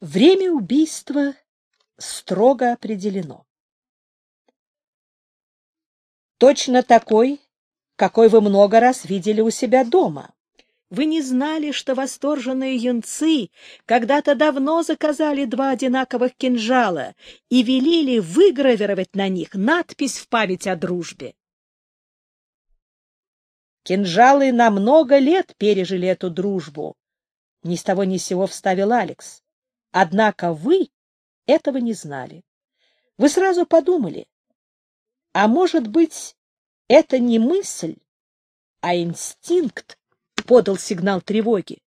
Время убийства строго определено. Точно такой, какой вы много раз видели у себя дома. Вы не знали, что восторженные юнцы когда-то давно заказали два одинаковых кинжала и велели выгравировать на них надпись в память о дружбе. Кинжалы на много лет пережили эту дружбу. Ни с того ни с сего вставил Алекс. Однако вы этого не знали. Вы сразу подумали, а может быть, это не мысль, а инстинкт подал сигнал тревоги,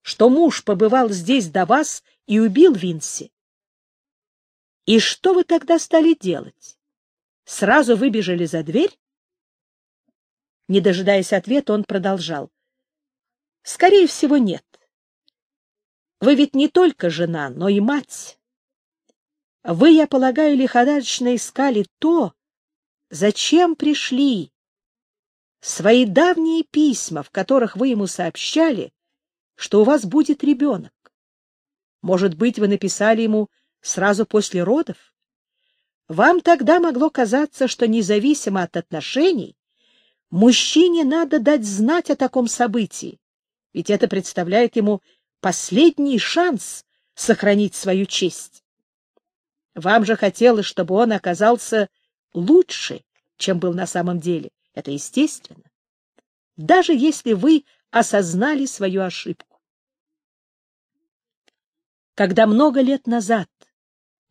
что муж побывал здесь до вас и убил Винси. И что вы тогда стали делать? Сразу выбежали за дверь? Не дожидаясь ответа, он продолжал. Скорее всего, нет. Вы ведь не только жена, но и мать. Вы, я полагаю, лихорадочно искали то, зачем пришли. Свои давние письма, в которых вы ему сообщали, что у вас будет ребенок. Может быть, вы написали ему сразу после родов? Вам тогда могло казаться, что независимо от отношений, мужчине надо дать знать о таком событии, ведь это представляет ему последний шанс сохранить свою честь. Вам же хотелось, чтобы он оказался лучше, чем был на самом деле. Это естественно. Даже если вы осознали свою ошибку. Когда много лет назад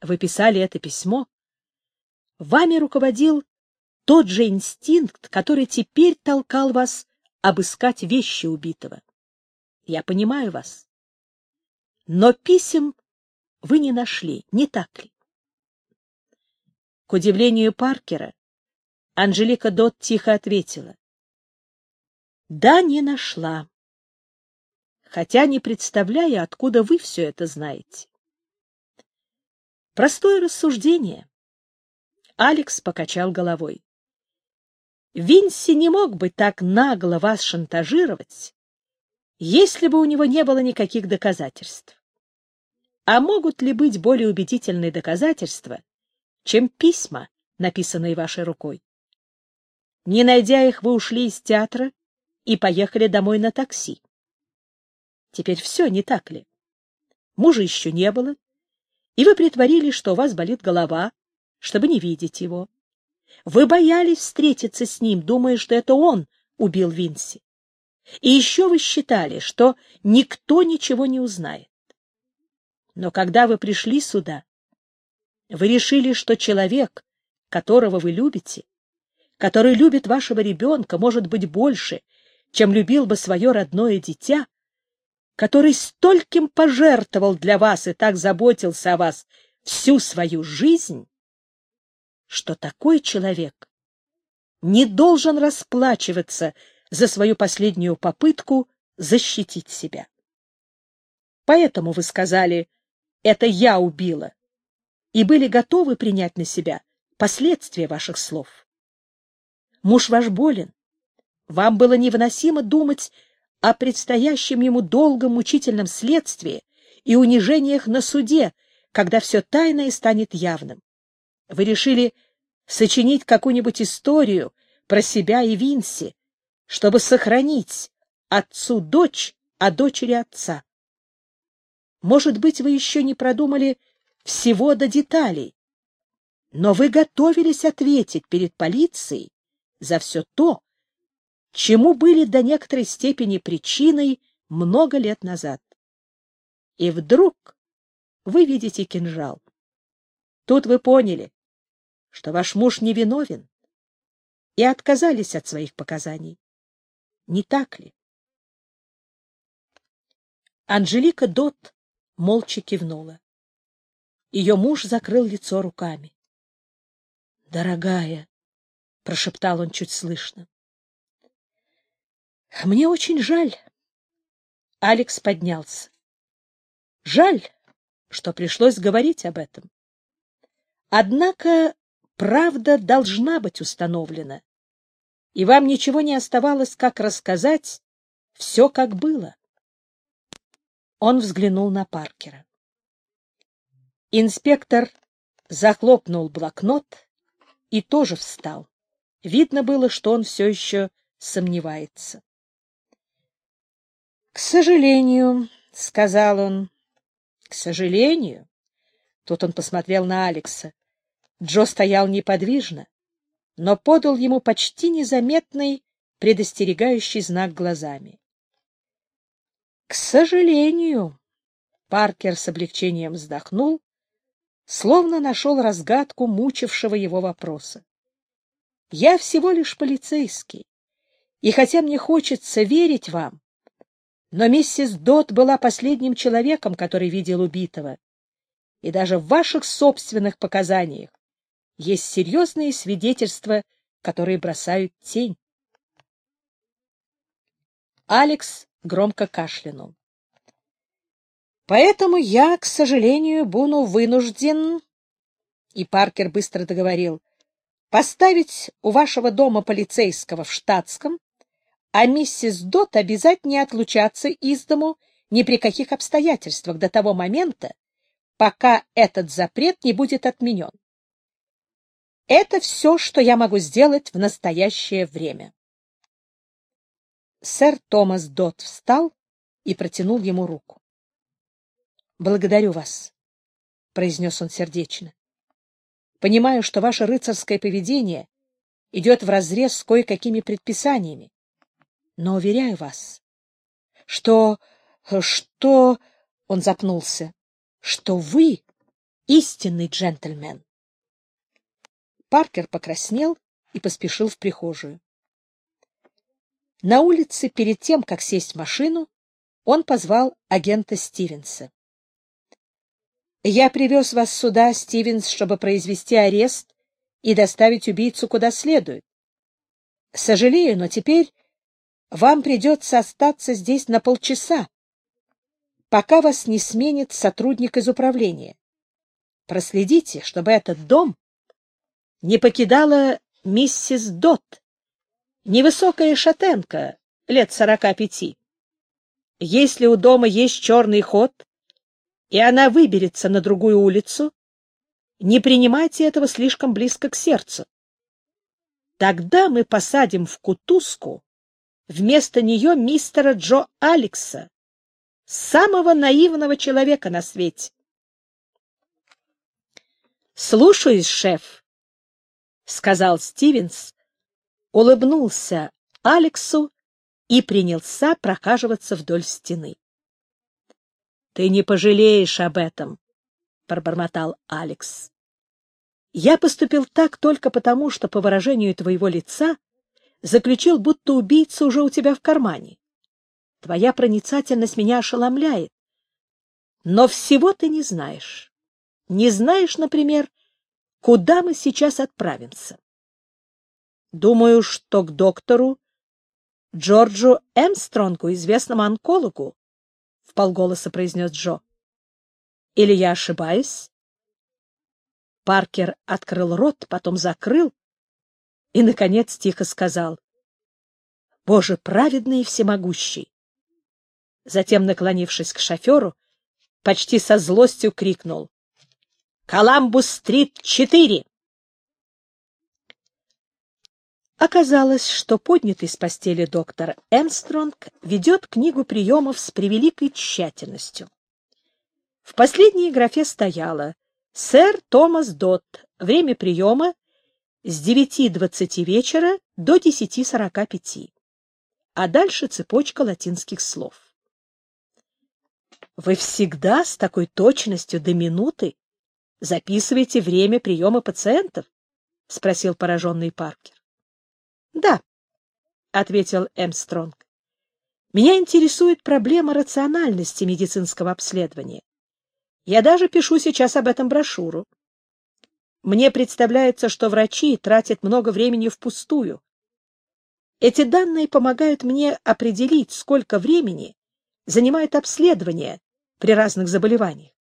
вы писали это письмо, вами руководил тот же инстинкт, который теперь толкал вас обыскать вещи убитого. Я понимаю вас. Но писем вы не нашли, не так ли? К удивлению Паркера, Анжелика Дот тихо ответила. Да, не нашла. Хотя не представляю, откуда вы все это знаете. Простое рассуждение. Алекс покачал головой. Винси не мог бы так нагло вас шантажировать, если бы у него не было никаких доказательств. А могут ли быть более убедительные доказательства, чем письма, написанные вашей рукой? Не найдя их, вы ушли из театра и поехали домой на такси. Теперь все, не так ли? Мужа еще не было, и вы притворились, что у вас болит голова, чтобы не видеть его. Вы боялись встретиться с ним, думая, что это он убил Винси. И еще вы считали, что никто ничего не узнает. Но когда вы пришли сюда, вы решили, что человек, которого вы любите, который любит вашего ребенка, может быть больше, чем любил бы свое родное дитя, который стольким пожертвовал для вас и так заботился о вас всю свою жизнь, что такой человек не должен расплачиваться за свою последнюю попытку защитить себя. Поэтому вы сказали — это я убила, и были готовы принять на себя последствия ваших слов. Муж ваш болен. Вам было невыносимо думать о предстоящем ему долгом мучительном следствии и унижениях на суде, когда все тайное станет явным. Вы решили сочинить какую-нибудь историю про себя и Винси, чтобы сохранить отцу дочь, а дочери отца. Может быть, вы еще не продумали всего до деталей, но вы готовились ответить перед полицией за все то, чему были до некоторой степени причиной много лет назад. И вдруг вы видите кинжал. Тут вы поняли, что ваш муж невиновен, и отказались от своих показаний. Не так ли? Анжелика Дот молча кивнула. Ее муж закрыл лицо руками. — Дорогая, — прошептал он чуть слышно. — Мне очень жаль. Алекс поднялся. — Жаль, что пришлось говорить об этом. Однако правда должна быть установлена, и вам ничего не оставалось, как рассказать все, как было. Он взглянул на Паркера. Инспектор захлопнул блокнот и тоже встал. Видно было, что он все еще сомневается. — К сожалению, — сказал он. — К сожалению? Тут он посмотрел на Алекса. Джо стоял неподвижно, но подал ему почти незаметный предостерегающий знак глазами. К сожалению, Паркер с облегчением вздохнул, словно нашел разгадку мучившего его вопроса. Я всего лишь полицейский, и хотя мне хочется верить вам, но миссис Дот была последним человеком, который видел убитого. И даже в ваших собственных показаниях есть серьезные свидетельства, которые бросают тень. Алекс громко кашлянул. Поэтому я, к сожалению, буду вынужден, и Паркер быстро договорил, поставить у вашего дома полицейского в штатском, а миссис Дот обязать не отлучаться из дому ни при каких обстоятельствах до того момента, пока этот запрет не будет отменен. Это все, что я могу сделать в настоящее время. Сэр Томас Дот встал и протянул ему руку. «Благодарю вас», — произнес он сердечно. «Понимаю, что ваше рыцарское поведение идет вразрез с кое-какими предписаниями, но уверяю вас, что... что...» — он запнулся. «Что вы истинный джентльмен». Паркер покраснел и поспешил в прихожую. На улице, перед тем, как сесть в машину, он позвал агента Стивенса. «Я привез вас сюда, Стивенс, чтобы произвести арест и доставить убийцу куда следует. Сожалею, но теперь вам придется остаться здесь на полчаса, пока вас не сменит сотрудник из управления. Проследите, чтобы этот дом не покидала миссис Дот невысокая шатенка, лет сорока пяти. Если у дома есть черный ход, и она выберется на другую улицу, не принимайте этого слишком близко к сердцу. Тогда мы посадим в кутузку вместо нее мистера Джо Алекса, самого наивного человека на свете. «Слушаюсь, шеф», — сказал Стивенс, улыбнулся Алексу и принялся прохаживаться вдоль стены. — Ты не пожалеешь об этом, — пробормотал Алекс. — Я поступил так только потому, что, по выражению твоего лица, заключил, будто убийца уже у тебя в кармане. Твоя проницательность меня ошеломляет. Но всего ты не знаешь. Не знаешь, например, куда мы сейчас отправимся. Думаю, что к доктору Джорджу Эмстронгу, известному онкологу, — в вполголоса произнес Джо. — Или я ошибаюсь? Паркер открыл рот, потом закрыл и, наконец, тихо сказал. — Боже, праведный и всемогущий! Затем, наклонившись к шоферу, почти со злостью крикнул. — Коламбус-стрит, четыре! Оказалось, что поднятый с постели доктор Эмстронг ведет книгу приемов с превеликой тщательностью. В последней графе стояло «Сэр Томас Дотт. Время приема с 9.20 вечера до 10.45». А дальше цепочка латинских слов. «Вы всегда с такой точностью до минуты записываете время приема пациентов?» — спросил пораженный Паркер. Да, ответил Эмстронг. Меня интересует проблема рациональности медицинского обследования. Я даже пишу сейчас об этом брошюру. Мне представляется, что врачи тратят много времени впустую. Эти данные помогают мне определить, сколько времени занимает обследование при разных заболеваниях.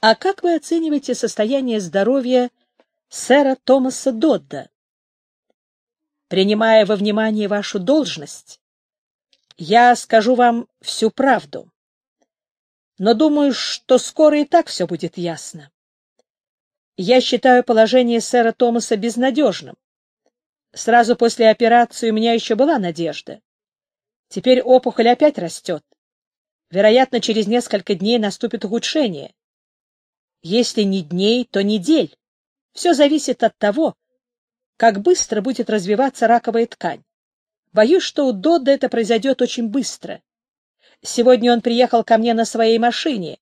А как вы оцениваете состояние здоровья сэра Томаса Додда, принимая во внимание вашу должность, я скажу вам всю правду. Но думаю, что скоро и так все будет ясно. Я считаю положение сэра Томаса безнадежным. Сразу после операции у меня еще была надежда. Теперь опухоль опять растет. Вероятно, через несколько дней наступит ухудшение. Если не дней, то недель. Все зависит от того, как быстро будет развиваться раковая ткань. Боюсь, что у Додда это произойдет очень быстро. Сегодня он приехал ко мне на своей машине.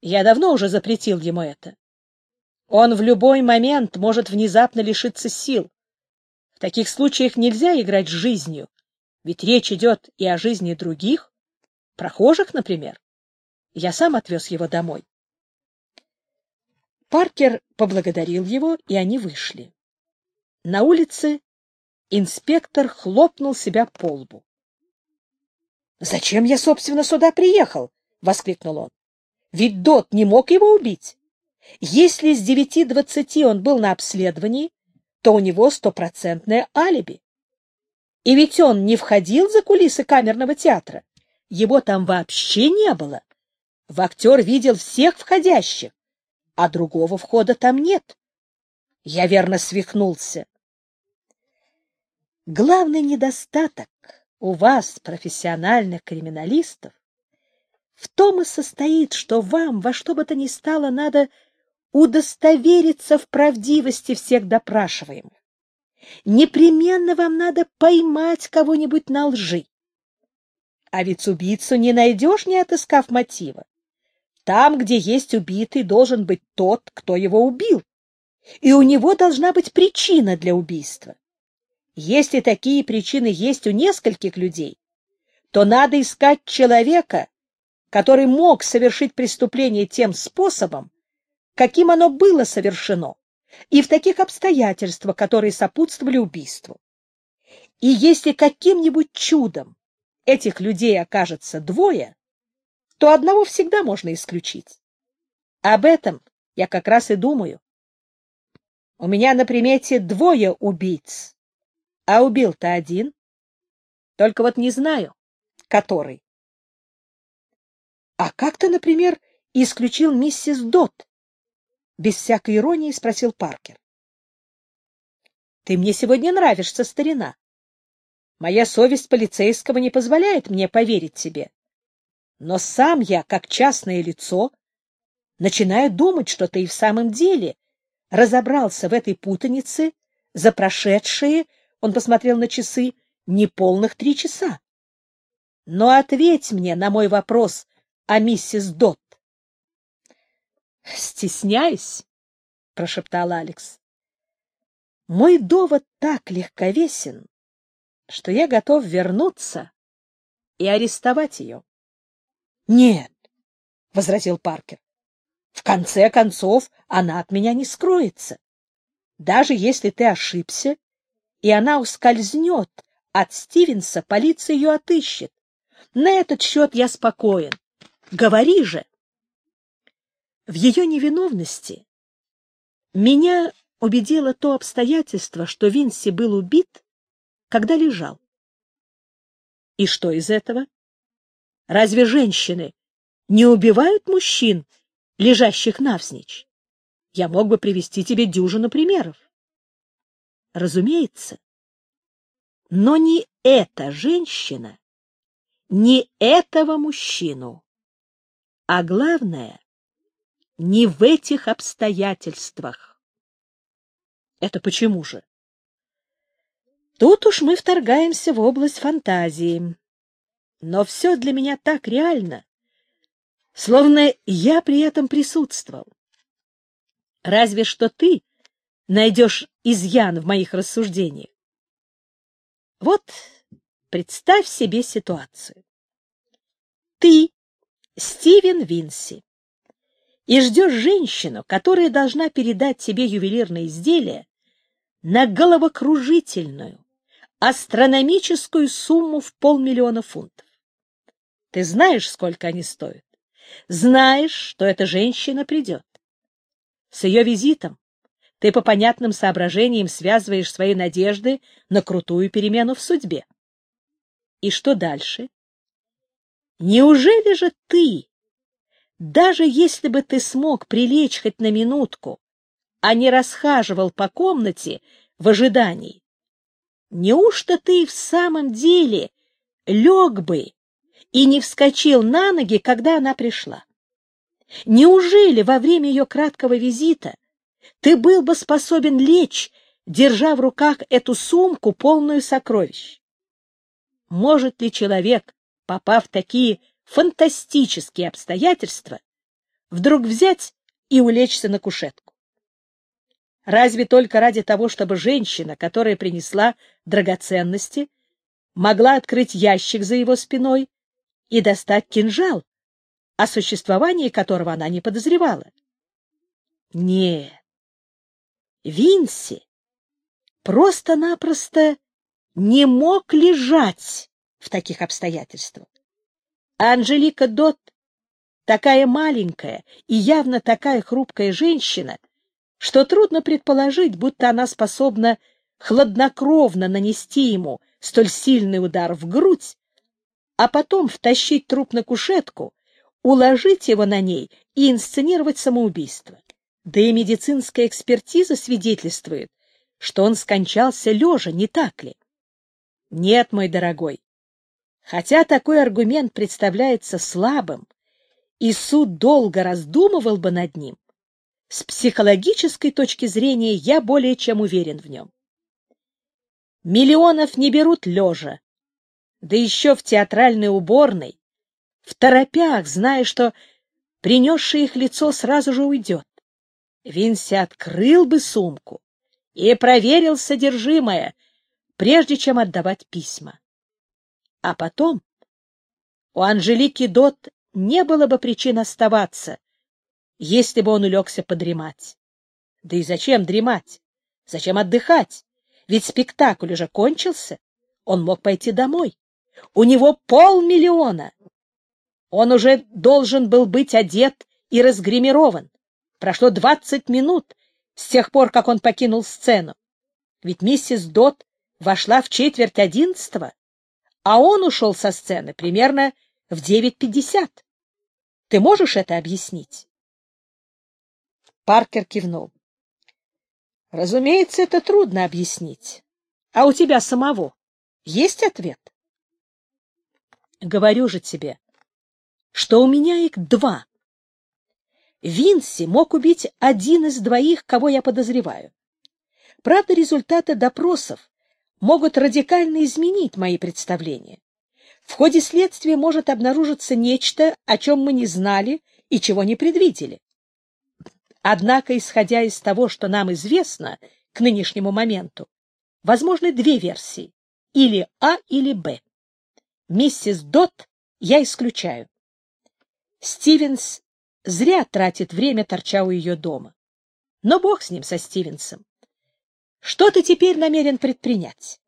Я давно уже запретил ему это. Он в любой момент может внезапно лишиться сил. В таких случаях нельзя играть с жизнью, ведь речь идет и о жизни других, прохожих, например. Я сам отвез его домой. Паркер поблагодарил его, и они вышли. На улице инспектор хлопнул себя по лбу. «Зачем я, собственно, сюда приехал?» — воскликнул он. «Ведь Дот не мог его убить. Если с девяти двадцати он был на обследовании, то у него стопроцентное алиби. И ведь он не входил за кулисы камерного театра. Его там вообще не было. В актер видел всех входящих, а другого входа там нет. Я верно свихнулся. Главный недостаток у вас, профессиональных криминалистов, в том и состоит, что вам во что бы то ни стало надо удостовериться в правдивости всех допрашиваемых. Непременно вам надо поймать кого-нибудь на лжи. А ведь убийцу не найдешь, не отыскав мотива. Там, где есть убитый, должен быть тот, кто его убил и у него должна быть причина для убийства. Если такие причины есть у нескольких людей, то надо искать человека, который мог совершить преступление тем способом, каким оно было совершено, и в таких обстоятельствах, которые сопутствовали убийству. И если каким-нибудь чудом этих людей окажется двое, то одного всегда можно исключить. Об этом я как раз и думаю. У меня на примете двое убийц, а убил-то один. Только вот не знаю, который. А как ты, например, исключил миссис Дот? Без всякой иронии спросил Паркер. Ты мне сегодня нравишься, старина. Моя совесть полицейского не позволяет мне поверить тебе. Но сам я, как частное лицо, начинаю думать, что ты и в самом деле — Разобрался в этой путанице за прошедшие, он посмотрел на часы, неполных три часа. Но ответь мне на мой вопрос о миссис Дот. Стесняюсь, прошептал Алекс. Мой довод так легковесен, что я готов вернуться и арестовать ее. — Нет, — возразил Паркер, в конце концов, она от меня не скроется. Даже если ты ошибся, и она ускользнет от Стивенса, полиция ее отыщет. На этот счет я спокоен. Говори же! В ее невиновности меня убедило то обстоятельство, что Винси был убит, когда лежал. И что из этого? Разве женщины не убивают мужчин лежащих навзничь. Я мог бы привести тебе дюжину примеров. Разумеется. Но не эта женщина, не этого мужчину. А главное, не в этих обстоятельствах. Это почему же? Тут уж мы вторгаемся в область фантазии. Но все для меня так реально, словно я при этом присутствовал. Разве что ты найдешь изъян в моих рассуждениях. Вот представь себе ситуацию. Ты, Стивен Винси, и ждешь женщину, которая должна передать тебе ювелирное изделие на головокружительную, астрономическую сумму в полмиллиона фунтов. Ты знаешь, сколько они стоят? знаешь, что эта женщина придет. С ее визитом ты по понятным соображениям связываешь свои надежды на крутую перемену в судьбе. И что дальше? Неужели же ты, даже если бы ты смог прилечь хоть на минутку, а не расхаживал по комнате в ожидании, неужто ты в самом деле лег бы и не вскочил на ноги, когда она пришла. Неужели во время ее краткого визита ты был бы способен лечь, держа в руках эту сумку, полную сокровищ? Может ли человек, попав в такие фантастические обстоятельства, вдруг взять и улечься на кушетку? Разве только ради того, чтобы женщина, которая принесла драгоценности, могла открыть ящик за его спиной и достать кинжал, о существовании которого она не подозревала. Не. Винси просто-напросто не мог лежать в таких обстоятельствах. Анжелика Дот, такая маленькая и явно такая хрупкая женщина, что трудно предположить, будто она способна хладнокровно нанести ему столь сильный удар в грудь, а потом втащить труп на кушетку, уложить его на ней и инсценировать самоубийство. Да и медицинская экспертиза свидетельствует, что он скончался лежа, не так ли? Нет, мой дорогой. Хотя такой аргумент представляется слабым, и суд долго раздумывал бы над ним, с психологической точки зрения я более чем уверен в нем. Миллионов не берут лежа, да еще в театральной уборной, в торопях, зная, что принесшее их лицо сразу же уйдет. Винси открыл бы сумку и проверил содержимое, прежде чем отдавать письма. А потом у Анжелики Дот не было бы причин оставаться, если бы он улегся подремать. Да и зачем дремать? Зачем отдыхать? Ведь спектакль уже кончился. Он мог пойти домой. У него полмиллиона. Он уже должен был быть одет и разгримирован. Прошло двадцать минут с тех пор, как он покинул сцену. Ведь миссис Дот вошла в четверть одиннадцатого, а он ушел со сцены примерно в девять пятьдесят. Ты можешь это объяснить? Паркер кивнул. Разумеется, это трудно объяснить. А у тебя самого есть ответ? — Говорю же тебе, что у меня их два. Винси мог убить один из двоих, кого я подозреваю. Правда, результаты допросов могут радикально изменить мои представления. В ходе следствия может обнаружиться нечто, о чем мы не знали и чего не предвидели. Однако, исходя из того, что нам известно к нынешнему моменту, возможны две версии — или А, или Б миссис Дот я исключаю. Стивенс зря тратит время, торча у ее дома. Но бог с ним, со Стивенсом. Что ты теперь намерен предпринять?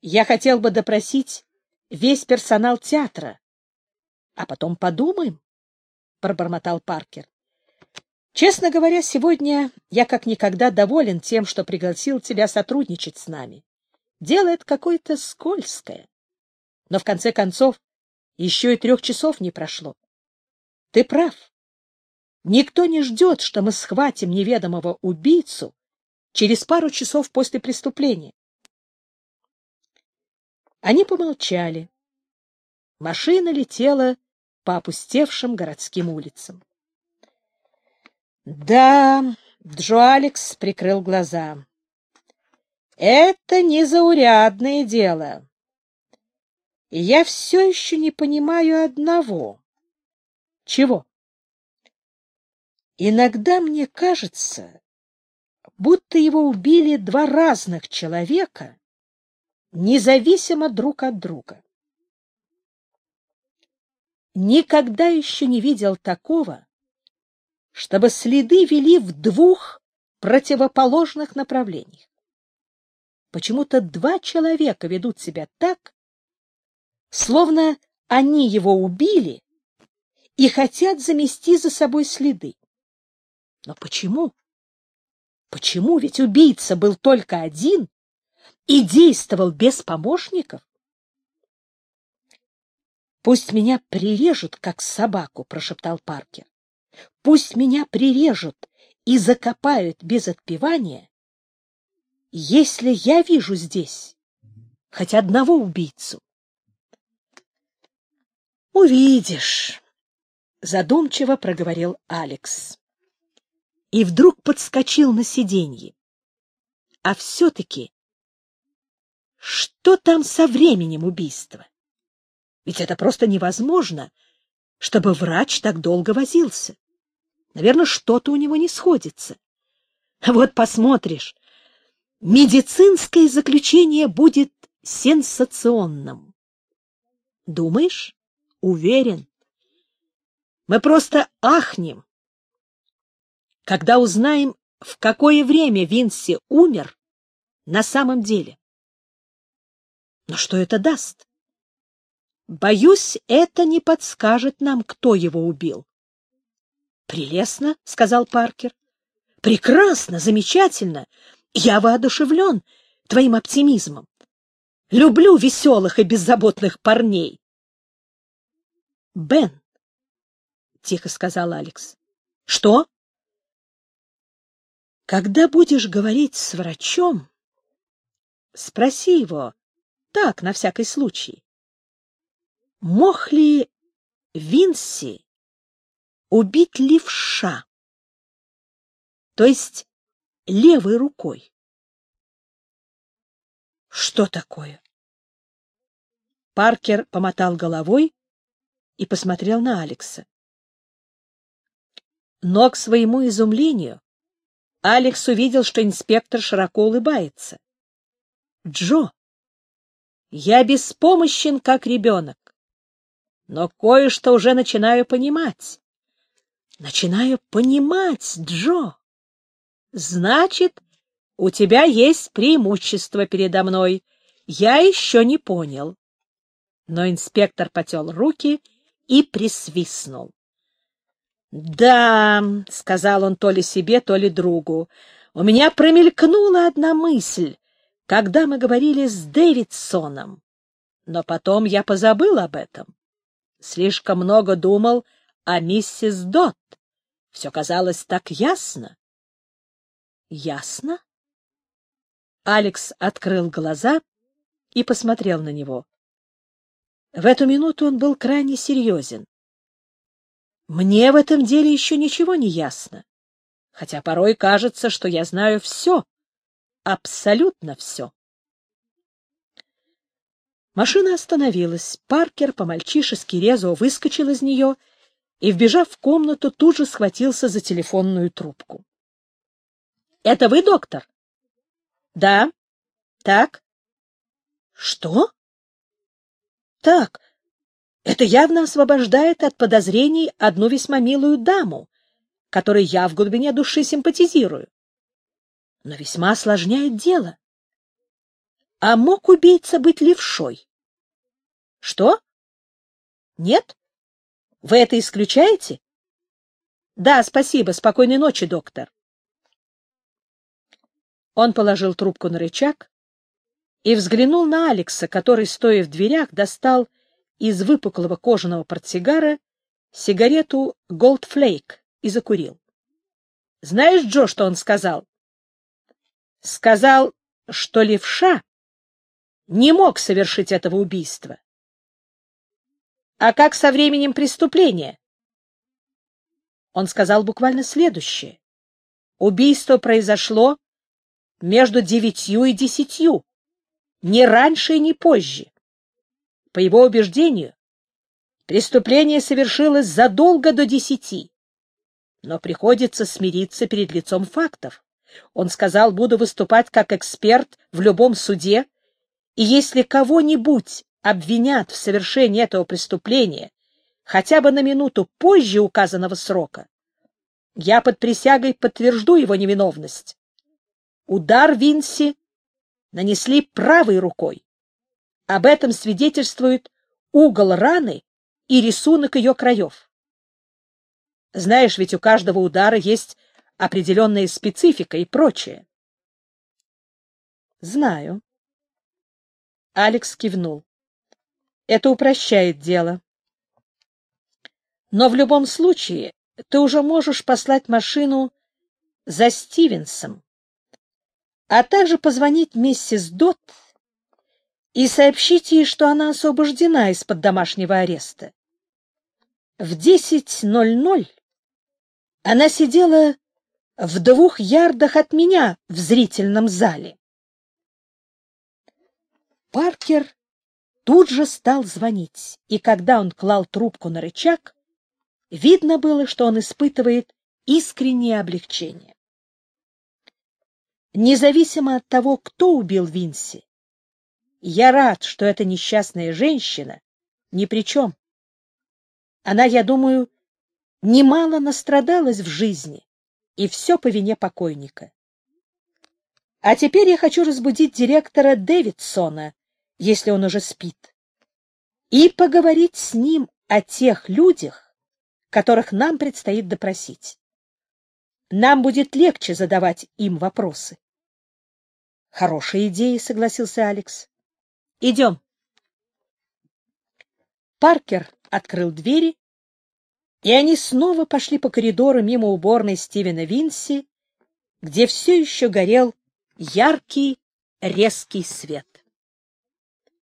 Я хотел бы допросить весь персонал театра. А потом подумаем, — пробормотал Паркер. Честно говоря, сегодня я как никогда доволен тем, что пригласил тебя сотрудничать с нами. Дело это какое-то скользкое. Но в конце концов еще и трех часов не прошло. Ты прав. Никто не ждет, что мы схватим неведомого убийцу через пару часов после преступления. Они помолчали. Машина летела по опустевшим городским улицам. Да, Джо Алекс прикрыл глаза. Это незаурядное дело я все еще не понимаю одного. Чего? Иногда мне кажется, будто его убили два разных человека, независимо друг от друга. Никогда еще не видел такого, чтобы следы вели в двух противоположных направлениях. Почему-то два человека ведут себя так, словно они его убили и хотят замести за собой следы. Но почему? Почему? Ведь убийца был только один и действовал без помощников. Пусть меня прирежут, как собаку, прошептал Паркер. Пусть меня прирежут и закопают без отпевания, если я вижу здесь хоть одного убийцу увидишь!» Задумчиво проговорил Алекс. И вдруг подскочил на сиденье. А все-таки, что там со временем убийства? Ведь это просто невозможно, чтобы врач так долго возился. Наверное, что-то у него не сходится. Вот посмотришь, медицинское заключение будет сенсационным. Думаешь? уверен. Мы просто ахнем. Когда узнаем, в какое время Винси умер на самом деле. Но что это даст? Боюсь, это не подскажет нам, кто его убил. Прелестно, сказал Паркер. Прекрасно, замечательно. Я воодушевлен твоим оптимизмом. Люблю веселых и беззаботных парней. Бен, — тихо сказал Алекс. — Что? — Когда будешь говорить с врачом, спроси его, так, на всякий случай, мог ли Винси убить левша, то есть левой рукой? — Что такое? Паркер помотал головой, и посмотрел на Алекса. Но, к своему изумлению, Алекс увидел, что инспектор широко улыбается. «Джо, я беспомощен, как ребенок, но кое-что уже начинаю понимать. Начинаю понимать, Джо. Значит, у тебя есть преимущество передо мной. Я еще не понял». Но инспектор потел руки и и присвистнул. «Да», — сказал он то ли себе, то ли другу, — «у меня промелькнула одна мысль, когда мы говорили с Дэвидсоном, но потом я позабыл об этом. Слишком много думал о миссис Дот. Все казалось так ясно». «Ясно?» Алекс открыл глаза и посмотрел на него. В эту минуту он был крайне серьезен. Мне в этом деле еще ничего не ясно, хотя порой кажется, что я знаю все, абсолютно все. Машина остановилась. Паркер по-мальчишески резво выскочил из нее и, вбежав в комнату, тут же схватился за телефонную трубку. — Это вы, доктор? — Да. — Так. — Что? — так? Это явно освобождает от подозрений одну весьма милую даму, которой я в глубине души симпатизирую. Но весьма осложняет дело. А мог убийца быть левшой? Что? Нет? Вы это исключаете? Да, спасибо. Спокойной ночи, доктор. Он положил трубку на рычаг, и взглянул на Алекса, который, стоя в дверях, достал из выпуклого кожаного портсигара сигарету «Голдфлейк» и закурил. «Знаешь, Джо, что он сказал?» «Сказал, что левша не мог совершить этого убийства». «А как со временем преступления?» Он сказал буквально следующее. «Убийство произошло между девятью и десятью» ни раньше, и ни позже. По его убеждению, преступление совершилось задолго до десяти, но приходится смириться перед лицом фактов. Он сказал, буду выступать как эксперт в любом суде, и если кого-нибудь обвинят в совершении этого преступления хотя бы на минуту позже указанного срока, я под присягой подтвержду его невиновность. Удар Винси нанесли правой рукой. Об этом свидетельствует угол раны и рисунок ее краев. Знаешь, ведь у каждого удара есть определенная специфика и прочее. Знаю. Алекс кивнул. Это упрощает дело. Но в любом случае ты уже можешь послать машину за Стивенсом а также позвонить миссис Дот и сообщить ей, что она освобождена из-под домашнего ареста. В 10.00 она сидела в двух ярдах от меня в зрительном зале. Паркер тут же стал звонить, и когда он клал трубку на рычаг, видно было, что он испытывает искреннее облегчение независимо от того, кто убил Винси. Я рад, что эта несчастная женщина ни при чем. Она, я думаю, немало настрадалась в жизни, и все по вине покойника. А теперь я хочу разбудить директора Дэвидсона, если он уже спит, и поговорить с ним о тех людях, которых нам предстоит допросить. Нам будет легче задавать им вопросы. Хорошая идея, согласился Алекс. Идем. Паркер открыл двери, и они снова пошли по коридору мимо уборной Стивена Винси, где все еще горел яркий, резкий свет.